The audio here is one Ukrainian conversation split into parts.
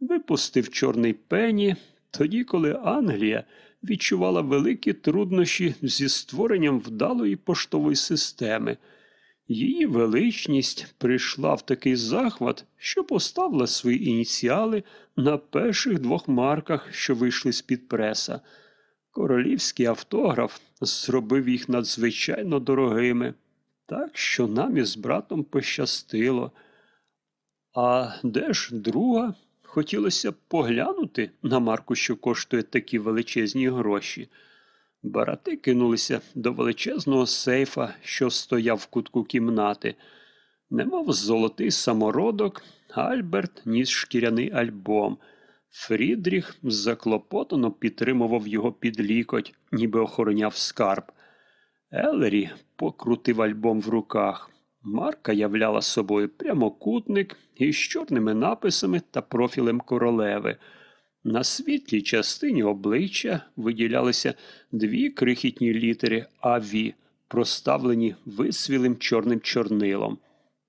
випустив чорний пені, тоді, коли Англія відчувала великі труднощі зі створенням вдалої поштової системи. Її величність прийшла в такий захват, що поставила свої ініціали на перших двох марках, що вийшли з-під преса. Королівський автограф зробив їх надзвичайно дорогими, так що нам із братом пощастило. А де ж друга? Хотілося б поглянути на марку, що коштує такі величезні гроші. Барати кинулися до величезного сейфа, що стояв в кутку кімнати. Немов золотий самородок, Альберт ніс шкіряний альбом. Фрідріх заклопотано підтримував його під лікоть, ніби охороняв скарб. Елері покрутив альбом в руках. Марка являла собою прямокутник із чорними написами та профілем королеви. На світлій частині обличчя виділялися дві крихітні літери АВІ, проставлені висвілим чорним чорнилом.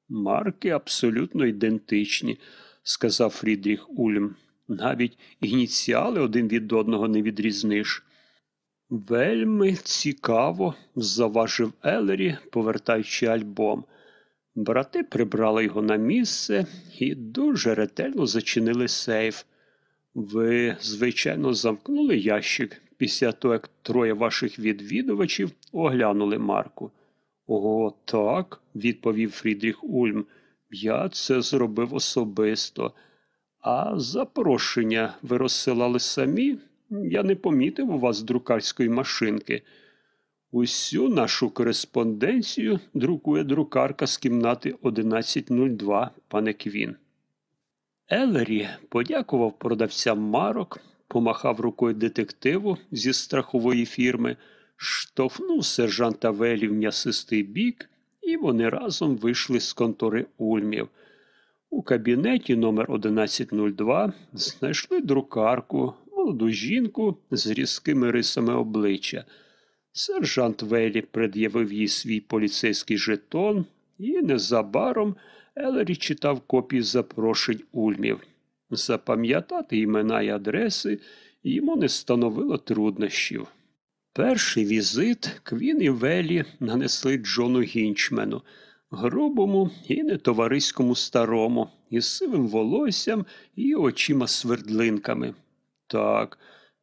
Марки абсолютно ідентичні, сказав Фрідріх Ульм. Навіть ініціали один від одного не відрізниш. Вельми цікаво, заважив Елері, повертаючи альбом. Брати прибрали його на місце і дуже ретельно зачинили сейф. Ви, звичайно, замкнули ящик після того, як троє ваших відвідувачів оглянули Марку. О, так, відповів Фрідріх Ульм. Я це зробив особисто. А запрошення ви розсилали самі? Я не помітив у вас друкарської машинки. Усю нашу кореспонденцію друкує друкарка з кімнати 1102, пане Квін. Елері подякував продавцям марок, помахав рукою детективу зі страхової фірми, штовхнув сержанта Велі в м'ясистий бік, і вони разом вийшли з контори Ульмів. У кабінеті номер 1102 знайшли друкарку, молоду жінку з різкими рисами обличчя. Сержант Велі пред'явив їй свій поліцейський жетон, і незабаром Елері читав копії запрошень Ульмів. Запам'ятати імена й адреси йому не становило труднощів. Перший візит Квін і Велі нанесли Джону Гінчмену, грубому і нетовариському старому, із сивим волоссям і очима свердлинками. Так,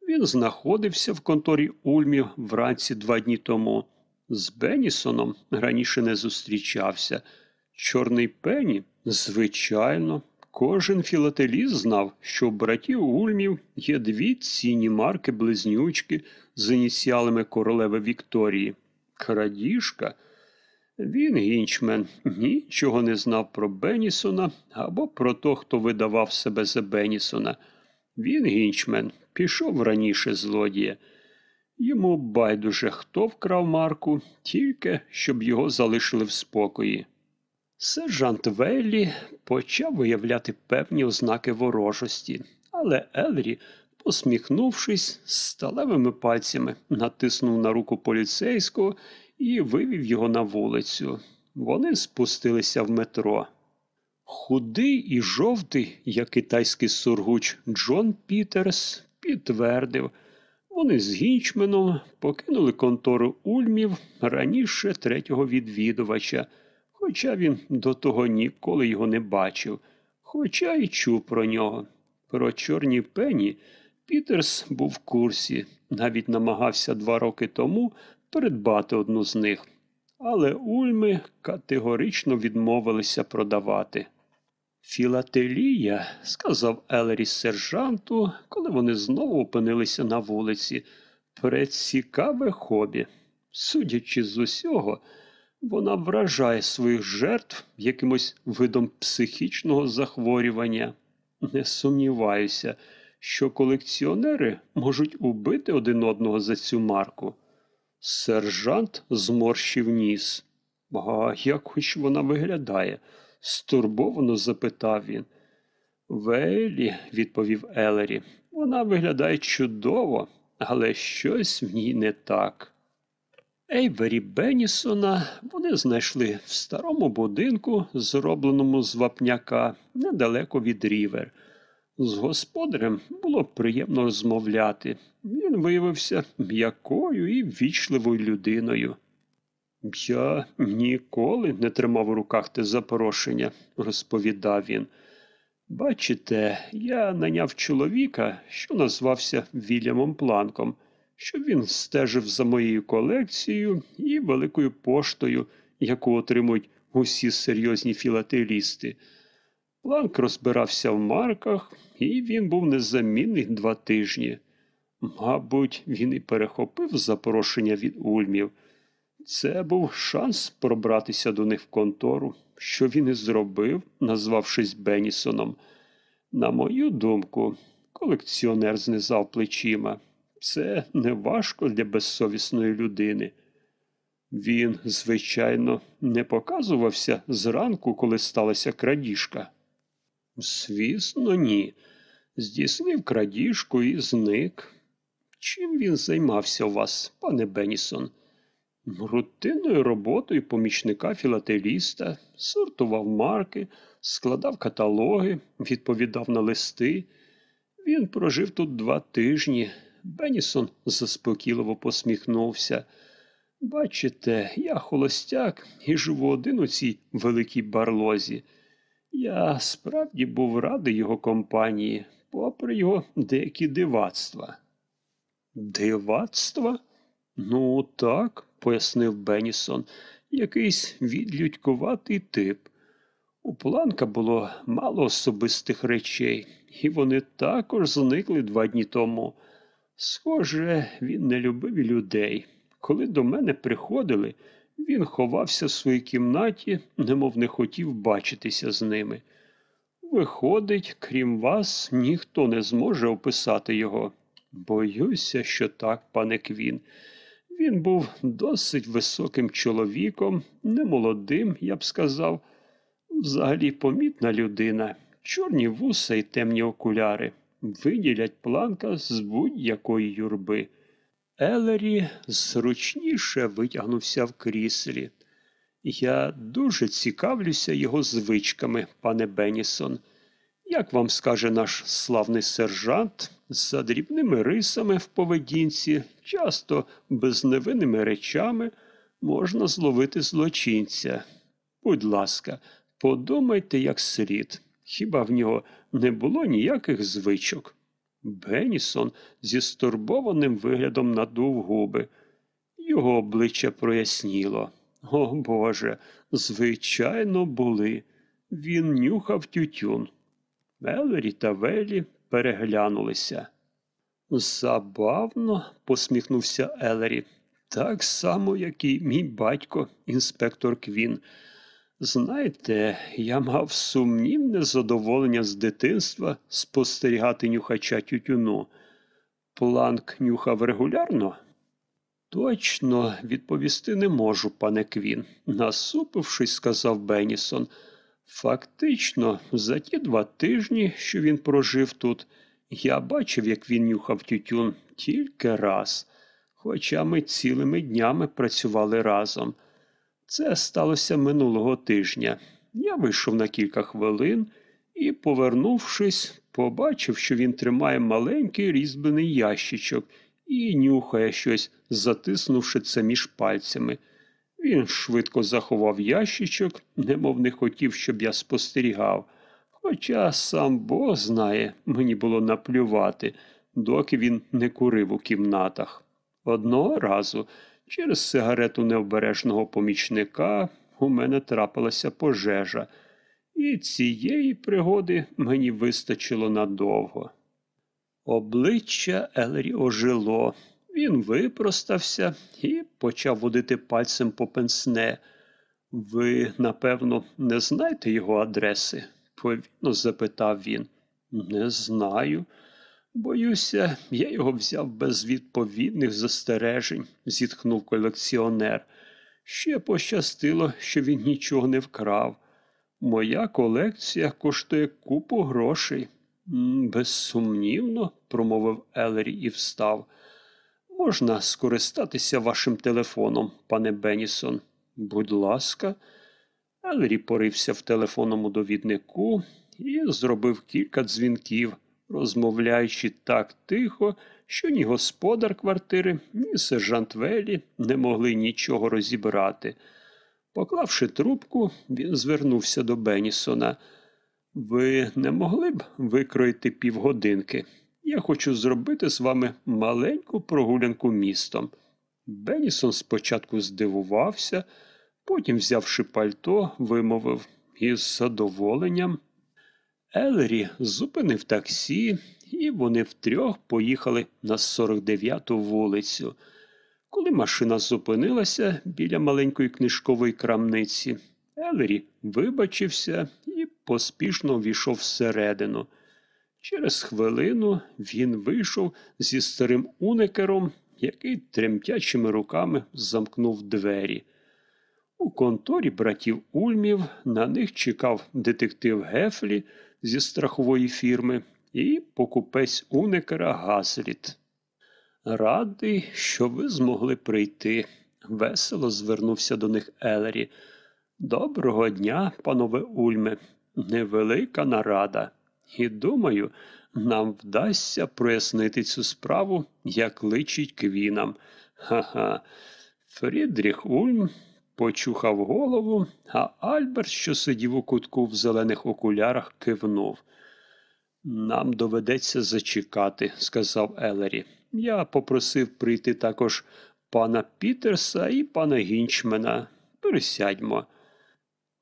він знаходився в конторі Ульмів вранці два дні тому. З Бенісоном раніше не зустрічався. Чорний пені? Звичайно. Кожен філателіст знав, що у братів Ульмів є дві цінні марки близнючки з ініціалами королеви Вікторії. Крадіжка? Він, гінчмен, нічого не знав про Бенісона або про того, хто видавав себе за Бенісона. Він, гінчмен, пішов раніше злодія. Йому байдуже хто вкрав Марку, тільки щоб його залишили в спокої. Сержант Веллі почав виявляти певні ознаки ворожості, але Елрі, посміхнувшись, сталевими пальцями натиснув на руку поліцейського і вивів його на вулицю. Вони спустилися в метро. Худий і жовтий, як китайський сургуч Джон Пітерс, підтвердив, вони з Гінчменом покинули контору Ульмів раніше третього відвідувача, хоча він до того ніколи його не бачив, хоча й чув про нього. Про чорні пені Пітерс був в курсі, навіть намагався два роки тому придбати одну з них, але Ульми категорично відмовилися продавати. Філателія, сказав Елері сержанту, коли вони знову опинилися на вулиці, прецікаве хобі. Судячи з усього, вона вражає своїх жертв якимось видом психічного захворювання. Не сумніваюся, що колекціонери можуть убити один одного за цю марку. Сержант зморщив ніс. А як хоч вона виглядає? Стурбовано запитав він. Велі, відповів Елері, вона виглядає чудово, але щось в ній не так. Ейвері Беннісона вони знайшли в старому будинку, зробленому з вапняка, недалеко від рівер. З господарем було приємно розмовляти. Він виявився м'якою і ввічливою людиною. Я ніколи не тримав у руках те запорошення, розповідав він. Бачите, я наняв чоловіка, що назвався Вільямом Планком, щоб він стежив за моєю колекцією і великою поштою, яку отримують усі серйозні філателісти. Планк розбирався в марках, і він був незамінний два тижні. Мабуть, він і перехопив запорошення від ульмів. Це був шанс пробратися до них в контору, що він і зробив, назвавшись Беннісоном. На мою думку, колекціонер знизав плечима. Це не важко для безсовісної людини. Він, звичайно, не показувався зранку, коли сталася крадіжка. Звісно, ні. Здійснив крадіжку і зник. Чим він займався у вас, пане Беннісон? Рутинною роботою помічника філателіста, сортував марки, складав каталоги, відповідав на листи. Він прожив тут два тижні. Беннісон заспокійливо посміхнувся. Бачите, я холостяк і живу один у цій великій барлозі. Я справді був радий його компанії, попри його деякі дивацтва. Дивацтва? Ну, так, пояснив Беннісон, якийсь відлюдькуватий тип. У Планка було мало особистих речей, і вони також зникли два дні тому. Схоже, він не любив людей. Коли до мене приходили, він ховався в своїй кімнаті, немов не хотів бачитися з ними. Виходить, крім вас, ніхто не зможе описати його. Боюся, що так, пане Квін. Він був досить високим чоловіком, немолодим, я б сказав, взагалі помітна людина, чорні вуса і темні окуляри, виділять планка з будь-якої юрби. Елері зручніше витягнувся в кріслі. Я дуже цікавлюся його звичками, пане Беннісон. Як вам скаже наш славний сержант, за дрібними рисами в поведінці, часто безневинними речами можна зловити злочинця. Будь ласка, подумайте, як слід. Хіба в нього не було ніяких звичок? Беннісон зі стурбованим виглядом надув губи. Його обличчя проясніло. О Боже, звичайно, були. Він нюхав тютюн. Елері та Велі переглянулися. Забавно, посміхнувся Елері. Так само, як і мій батько, інспектор Квін. Знаєте, я мав сумнівне задоволення з дитинства спостерігати нюхача тютюну. Планк нюхав регулярно? Точно відповісти не можу, пане Квін, насупившись, сказав Беннісон. Фактично, за ті два тижні, що він прожив тут, я бачив, як він нюхав тютюн тільки раз, хоча ми цілими днями працювали разом. Це сталося минулого тижня. Я вийшов на кілька хвилин і, повернувшись, побачив, що він тримає маленький різьблений ящичок і нюхає щось, затиснувши це між пальцями. Він швидко заховав ящичок, немов не хотів, щоб я спостерігав. Хоча сам Бог знає, мені було наплювати, доки він не курив у кімнатах. Одного разу через сигарету необережного помічника у мене трапилася пожежа, і цієї пригоди мені вистачило надовго. Обличчя Елері ожило. Він випростався і почав водити пальцем по пенсне. Ви, напевно, не знаєте його адреси? повільно запитав він. Не знаю. Боюся, я його взяв без відповідних застережень, зітхнув колекціонер. Ще пощастило, що він нічого не вкрав. Моя колекція коштує купу грошей. Безсумнівно, промовив Елері і встав. Можна скористатися вашим телефоном, пане Беннісон? Будь ласка. Елері порився в телефонному довіднику і зробив кілька дзвінків, розмовляючи так тихо, що ні господар квартири, ні сержант Велі не могли нічого розібрати. Поклавши трубку, він звернувся до Бенісона. Ви не могли б викроїти півгодинки? Я хочу зробити з вами маленьку прогулянку містом. Бенісон спочатку здивувався, потім, взявши пальто, вимовив із задоволенням. Елері зупинив таксі, і вони втрьох поїхали на 49-ту вулицю. Коли машина зупинилася біля маленької книжкової крамниці, Елері вибачився і поспішно війшов всередину. Через хвилину він вийшов зі старим уникером, який тремтячими руками замкнув двері. У конторі братів Ульмів на них чекав детектив Гефлі зі страхової фірми і покупець уникера Гасліт. Радий, що ви змогли прийти, весело звернувся до них Елері. Доброго дня, панове Ульме, невелика нарада. І думаю, нам вдасться прояснити цю справу, як личить квінам. Ха-ха. Фрідріх Ульм почухав голову, а Альберт, що сидів у кутку в зелених окулярах, кивнув. Нам доведеться зачекати, сказав Елері. Я попросив прийти також пана Пітерса і пана Гінчмена. Пересядьмо.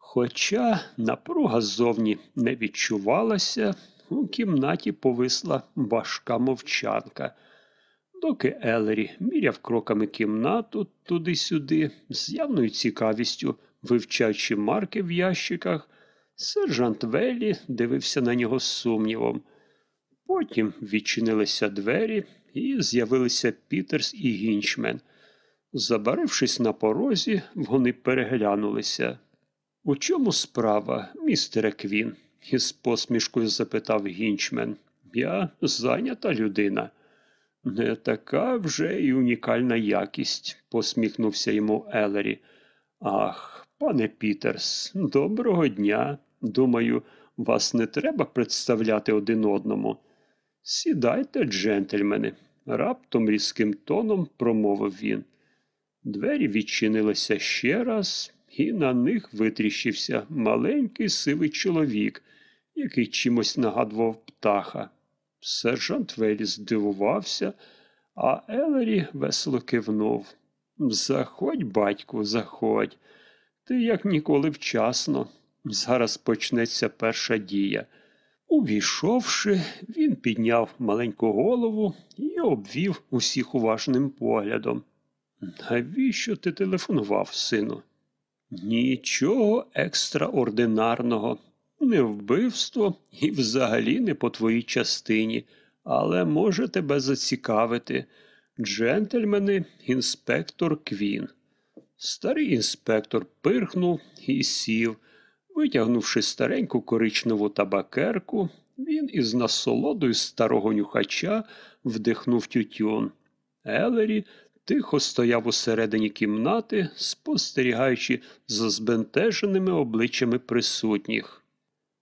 Хоча напруга ззовні не відчувалася, у кімнаті повисла важка мовчанка. Доки Елері міряв кроками кімнату туди-сюди, з явною цікавістю вивчаючи марки в ящиках, сержант Велі дивився на нього з сумнівом. Потім відчинилися двері і з'явилися Пітерс і Гінчмен. Забарившись на порозі, вони переглянулися. У чому справа, містере Квін? із посмішкою запитав Гінчмен. Я зайнята людина. Не така вже і унікальна якість, посміхнувся йому Елері. Ах, пане Пітерс, доброго дня. Думаю, вас не треба представляти один одному. Сідайте, джентльмени, раптом різким тоном промовив він. Двері відчинилися ще раз, і на них витріщився маленький сивий чоловік, який чимось нагадував птаха. Сержант Велі здивувався, а Елері весело кивнув. Заходь, батьку, заходь. Ти як ніколи вчасно. Зараз почнеться перша дія. Увійшовши, він підняв маленьку голову і обвів усіх уважним поглядом. Навіщо ти телефонував, сину? Нічого екстраординарного, не вбивство і взагалі не по твоїй частині, але може тебе зацікавити. Джентльмени, інспектор Квін. Старий інспектор пирхнув і сів. Витягнувши стареньку коричневу табакерку, він із насолодою старого нюхача вдихнув тютюн. Елері тихо стояв усередині кімнати, спостерігаючи за збентеженими обличчями присутніх.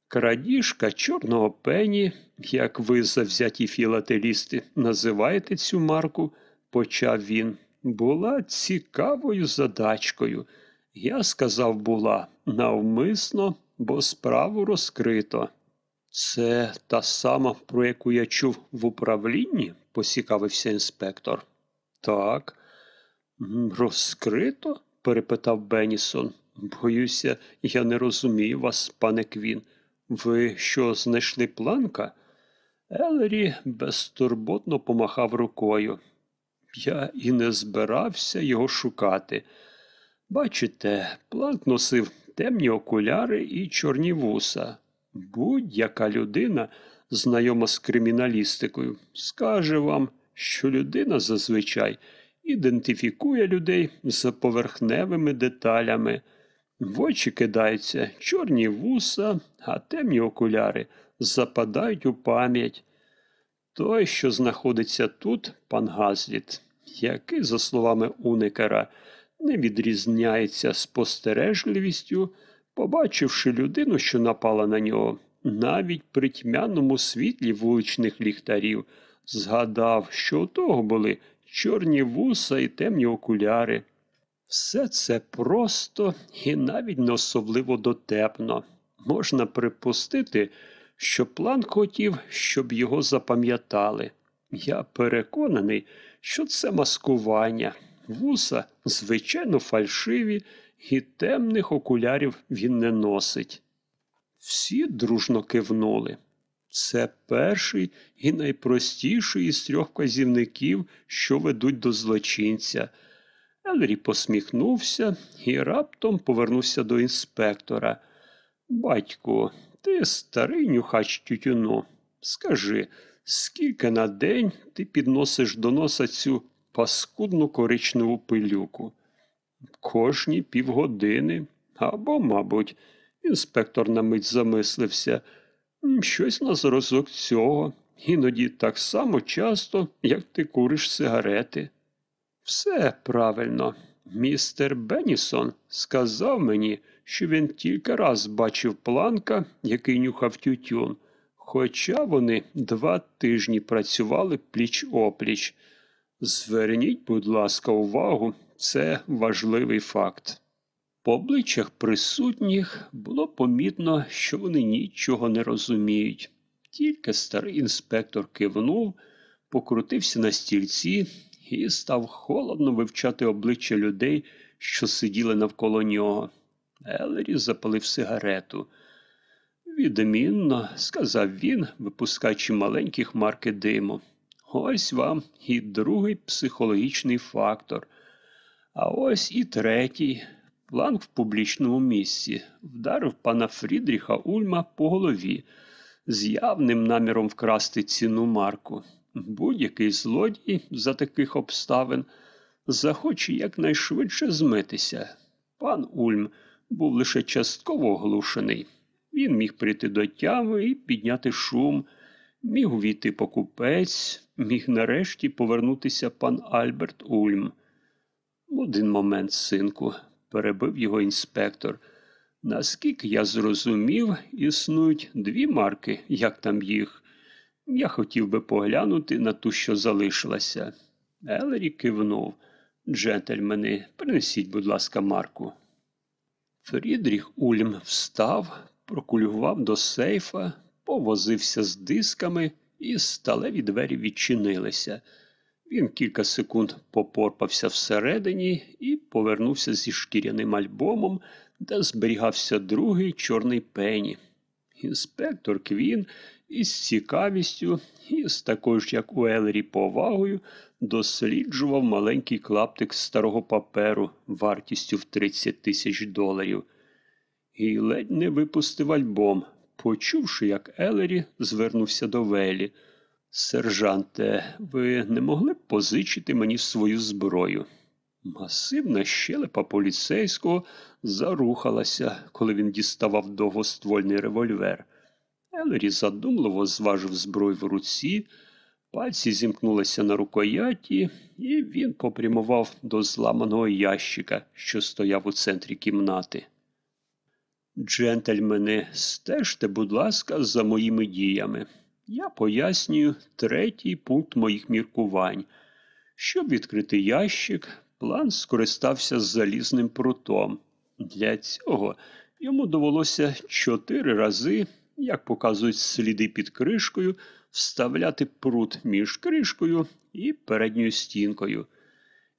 Крадіжка чорного пені, як ви завзяті філателісти називаєте цю марку, почав він, була цікавою задачкою. Я сказав, була навмисно, бо справу розкрито. Це та сама, про яку я чув в управлінні, поцікавився інспектор. Так. Розкрито? перепитав Бенісон. Боюся, я не розумію вас, пане Квін. Ви що, знайшли планка? Елері безтурботно помахав рукою. Я і не збирався його шукати. Бачите, планк носив темні окуляри і чорні вуса. Будь-яка людина, знайома з криміналістикою, скаже вам, що людина зазвичай ідентифікує людей за поверхневими деталями. В очі кидаються чорні вуса, а темні окуляри западають у пам'ять. Той, що знаходиться тут, пан Газліт, який, за словами уникера, не відрізняється спостережливістю, побачивши людину, що напала на нього, навіть при тьмяному світлі вуличних ліхтарів, згадав, що у того були чорні вуса і темні окуляри. Все це просто і навіть не особливо дотепно. Можна припустити, що план хотів, щоб його запам'ятали. Я переконаний, що це маскування. Вуса, звичайно, фальшиві, і темних окулярів він не носить. Всі дружно кивнули. Це перший і найпростіший із трьох вказівників, що ведуть до злочинця. Елрі посміхнувся і раптом повернувся до інспектора. Батьку, ти старий нюхач тютюну. Скажи, скільки на день ти підносиш до носа цю паскудну коричневу пилюку? Кожні півгодини. Або, мабуть, інспектор на мить замислився. «М, Щось на зразок цього. Іноді так само часто, як ти куриш сигарети. Все правильно. Містер Беннісон сказав мені, що він тільки раз бачив планка, який нюхав тютюн, хоча вони два тижні працювали пліч опліч. Зверніть, будь ласка, увагу, це важливий факт. По обличчях присутніх було помітно, що вони нічого не розуміють. Тільки старий інспектор кивнув, покрутився на стільці і став холодно вивчати обличчя людей, що сиділи навколо нього. Елері запалив сигарету. Відмінно, сказав він, випускаючи маленькі хмарки диму. Ось вам і другий психологічний фактор. А ось і третій. Планк в публічному місці вдарив пана Фрідріха Ульма по голові з явним наміром вкрасти цінну марку. Будь-який злодій за таких обставин захоче якнайшвидше змитися. Пан Ульм був лише частково оглушений. Він міг прийти до тями і підняти шум, міг увійти покупець, міг нарешті повернутися пан Альберт Ульм. Один момент, синку, перебив його інспектор. Наскільки я зрозумів, існують дві марки, як там їх. Я хотів би поглянути на ту, що залишилася. Елері кивнув. Джентльмени, принесіть, будь ласка, марку. Фрідріх Ульм встав, прокулював до сейфа, повозився з дисками, і сталеві двері відчинилися. Він кілька секунд попорпався всередині і повернувся зі шкіряним альбомом, де зберігався другий чорний пені. Інспектор Квін із цікавістю і з такою ж, як у Елері, повагою досліджував маленький клаптик старого паперу вартістю в 30 тисяч доларів. І ледь не випустив альбом, почувши, як Елері звернувся до Велі. Сержанте, ви не могли б позичити мені свою зброю? Масивна щелепа поліцейського зарухалася, коли він діставав довгоствольний револьвер. Елері задумливо зважив зброю в руці, пальці зімкнулися на рукояті, і він попрямував до зламаного ящика, що стояв у центрі кімнати. Джентльмени, стежте, будь ласка, за моїми діями. Я пояснюю третій пункт моїх міркувань. Щоб відкрити ящик, план скористався залізним прутом. Для цього йому довелося чотири рази, як показують сліди під кришкою, вставляти прут між кришкою і передньою стінкою.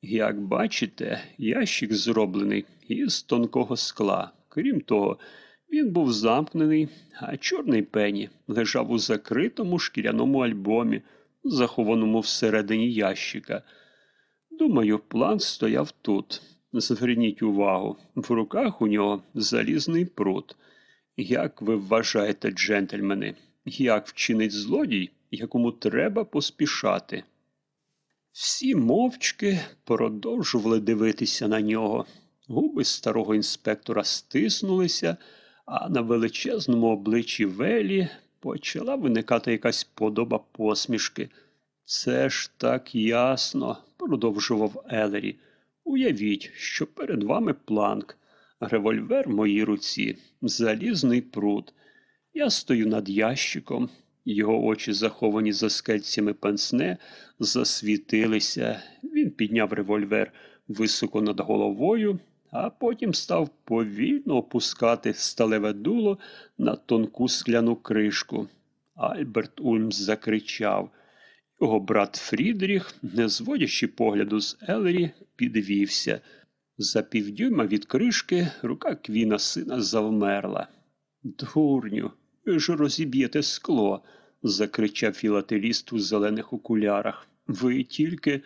Як бачите, ящик зроблений із тонкого скла. Крім того, він був замкнений, а чорний пені лежав у закритому шкіряному альбомі, захованому всередині ящика. Думаю, план стояв тут. Зверніть увагу, в руках у нього залізний прут. Як ви вважаєте, джентльмени, як вчинить злодій, якому треба поспішати? Всі мовчки продовжували дивитися на нього. Губи старого інспектора стиснулися, а на величезному обличчі Велі почала виникати якась подоба посмішки. Це ж так ясно, продовжував Елері. Уявіть, що перед вами планк, револьвер в моїй руці, залізний прут. Я стою над ящиком, його очі, заховані за скельцями пенсне, засвітилися. Він підняв револьвер високо над головою, а потім став повільно опускати сталеве дуло на тонку скляну кришку. Альберт Ульмс закричав. Його брат Фрідріх, не зводячи погляду з Елері, підвівся. За півдюйма від кришки рука квіна сина завмерла. Дурню, ви ж розіб'єте скло, закричав філателіст у зелених окулярах. Ви тільки.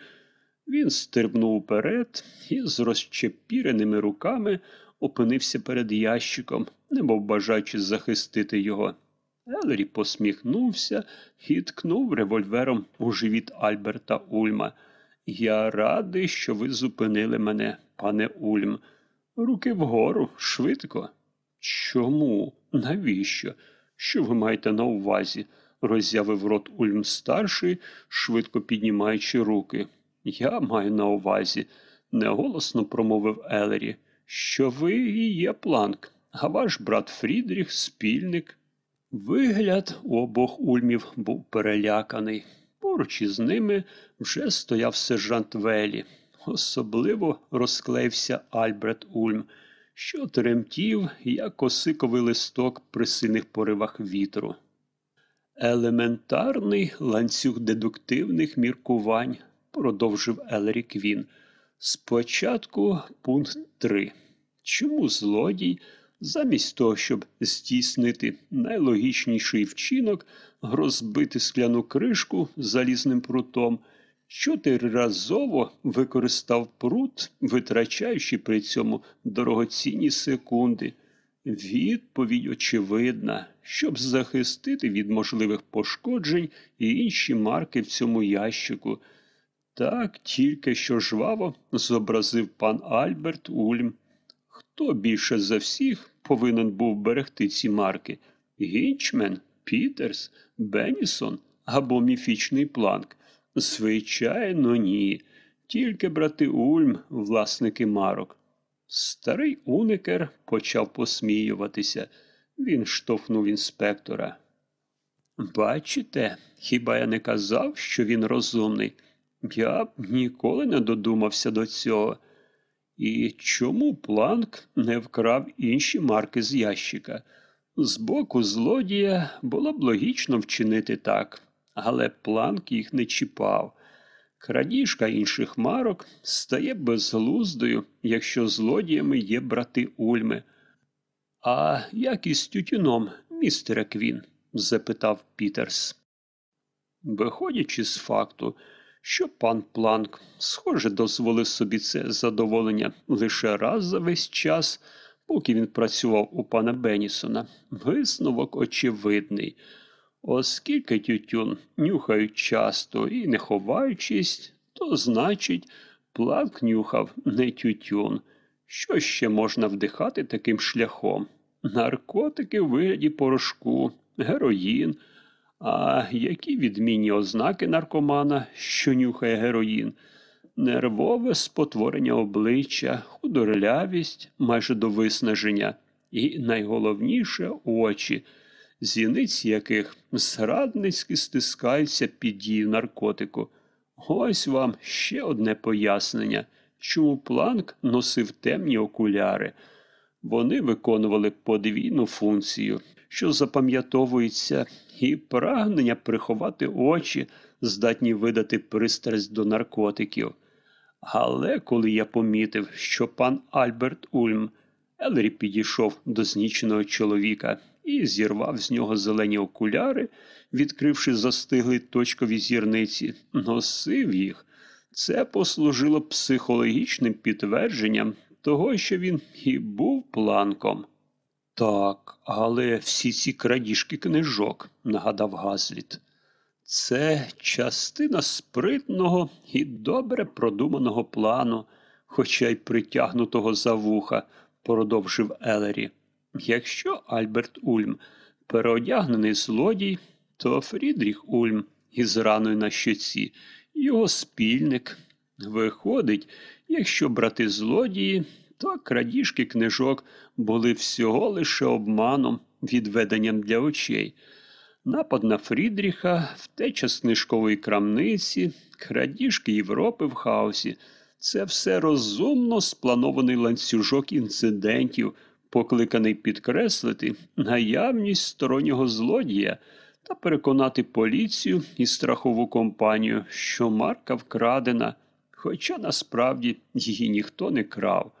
Він стрибнув уперед і з розчепіреними руками опинився перед ящиком, немов бажаючи захистити його. Елері посміхнувся і ткнув револьвером у живіт Альберта Ульма. Я радий, що ви зупинили мене, пане Ульм. Руки вгору, швидко. Чому? Навіщо? Що ви маєте на увазі? роззявив рот Ульм старший, швидко піднімаючи руки. Я маю на увазі, неголосно промовив Елері, що ви і є планк, а ваш брат Фрідріх спільник. Вигляд у обох ульмів був переляканий. Поруч із ними вже стояв сержант Велі. Особливо розклеївся Альбрет Ульм, що тремтів, як осиковий листок при сильних поривах вітру. Елементарний ланцюг дедуктивних міркувань, продовжив Елері Квін. Спочатку пункт 3. Чому злодій, замість того, щоб здійснити найлогічніший вчинок, розбити скляну кришку залізним прутом, чотириразово використав прут, витрачаючи при цьому дорогоцінні секунди? Відповідь очевидна, щоб захистити від можливих пошкоджень і інші марки в цьому ящику. Так тільки що жваво зобразив пан Альберт Ульм. Хто більше за всіх повинен був берегти ці марки? Гінчмен, Пітерс, Беннісон або міфічний планк? Звичайно, ні. Тільки брати Ульм, власники марок. Старий уникер почав посміюватися. Він штовхнув інспектора. Бачите, хіба я не казав, що він розумний? Я б ніколи не додумався до цього. І чому планк не вкрав інші марки з ящика? З боку злодія було б логічно вчинити так, але планк їх не чіпав. Крадіжка інших марок стає безглуздою, якщо злодіями є брати Ульми. А як із тютюном, містере Квін? запитав Пітерс. Виходячи з факту, що пан Планк, схоже, дозволив собі це задоволення лише раз за весь час, поки він працював у пана Беннісона, висновок очевидний. Оскільки тютюн нюхають часто і не ховаючись, то значить, планк нюхав не тютюн. Що ще можна вдихати таким шляхом? Наркотики в вигляді порошку, героїн. А які відмінні ознаки наркомана, що нюхає героїн? Нервове спотворення обличчя, худорлявість майже до виснаження, і найголовніше очі, зіниці яких зрадницьки стискаються під дію наркотику. Ось вам ще одне пояснення, чому планк носив темні окуляри. Вони виконували подвійну функцію, що запам'ятовується, і прагнення приховати очі, здатні видати пристрасть до наркотиків. Але коли я помітив, що пан Альберт Ульм Елері підійшов до зніченого чоловіка і зірвав з нього зелені окуляри, відкривши застиглі точкові зірниці, носив їх. Це послужило психологічним підтвердженням того, що він і був планком. Так, але всі ці крадіжки книжок, нагадав Газліт. Це частина спритного і добре продуманого плану, хоча й притягнутого за вуха, продовжив Елері. Якщо Альберт Ульм переодягнений злодій, то Фрідріх Ульм із раною на щоці, його спільник. Виходить, якщо брати злодії, то крадіжки книжок були всього лише обманом, відведенням для очей. Напад на Фрідріха, втеча з книжкової крамниці, крадіжки Європи в хаосі це все розумно спланований ланцюжок інцидентів, покликаний підкреслити наявність стороннього злодія та переконати поліцію і страхову компанію, що марка вкрадена, хоча насправді її ніхто не крав.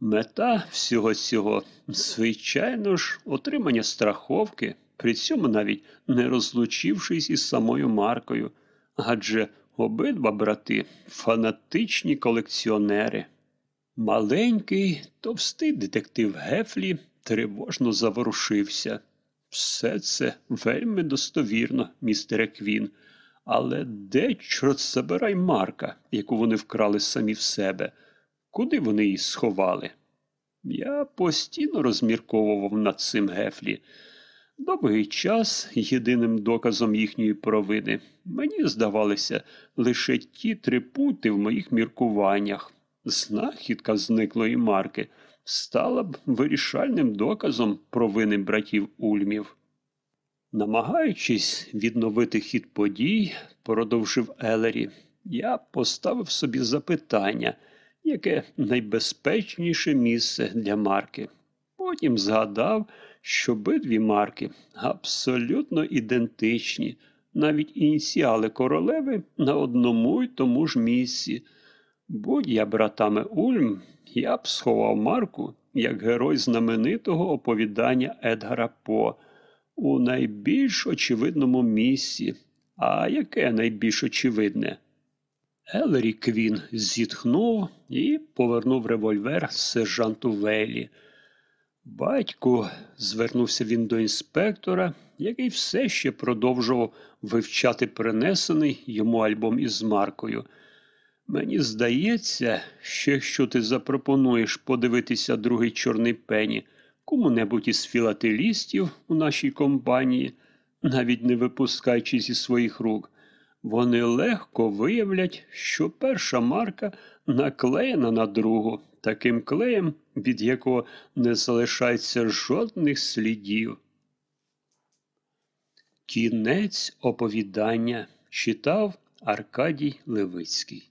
Мета всього цього, звичайно ж, отримання страховки, при цьому навіть не розлучившись із самою маркою, адже обидва брати фанатичні колекціонери. Маленький, товстий детектив Гефлі тривожно заворушився. Все це вельми достовірно, містере Квін. Але де, чорт забирай Марка, яку вони вкрали самі в себе? Куди вони її сховали? Я постійно розмірковував над цим Гефлі. Довгий час єдиним доказом їхньої провини мені здавалися лише ті три пункти в моїх міркуваннях. Знахідка зниклої марки стала б вирішальним доказом провини братів Ульмів. Намагаючись відновити хід подій, продовжив Елері, я поставив собі запитання, яке найбезпечніше місце для марки. Потім згадав, що обидві марки абсолютно ідентичні, навіть ініціали королеви на одному й тому ж місці. Будь я братами Ульм, я б сховав марку як герой знаменитого оповідання Едгара По у найбільш очевидному місці. А яке найбільш очевидне? Елері Квін зітхнув і повернув револьвер сержанту Вейлі. Батьку, звернувся він до інспектора, який все ще продовжував вивчати принесений йому альбом із маркою. Мені здається, що якщо ти запропонуєш подивитися другий чорний пені кому-небудь із філателістів у нашій компанії, навіть не випускаючи зі своїх рук, вони легко виявлять, що перша марка наклеєна на другу таким клеєм, від якого не залишається жодних слідів. Кінець оповідання читав Аркадій Левицький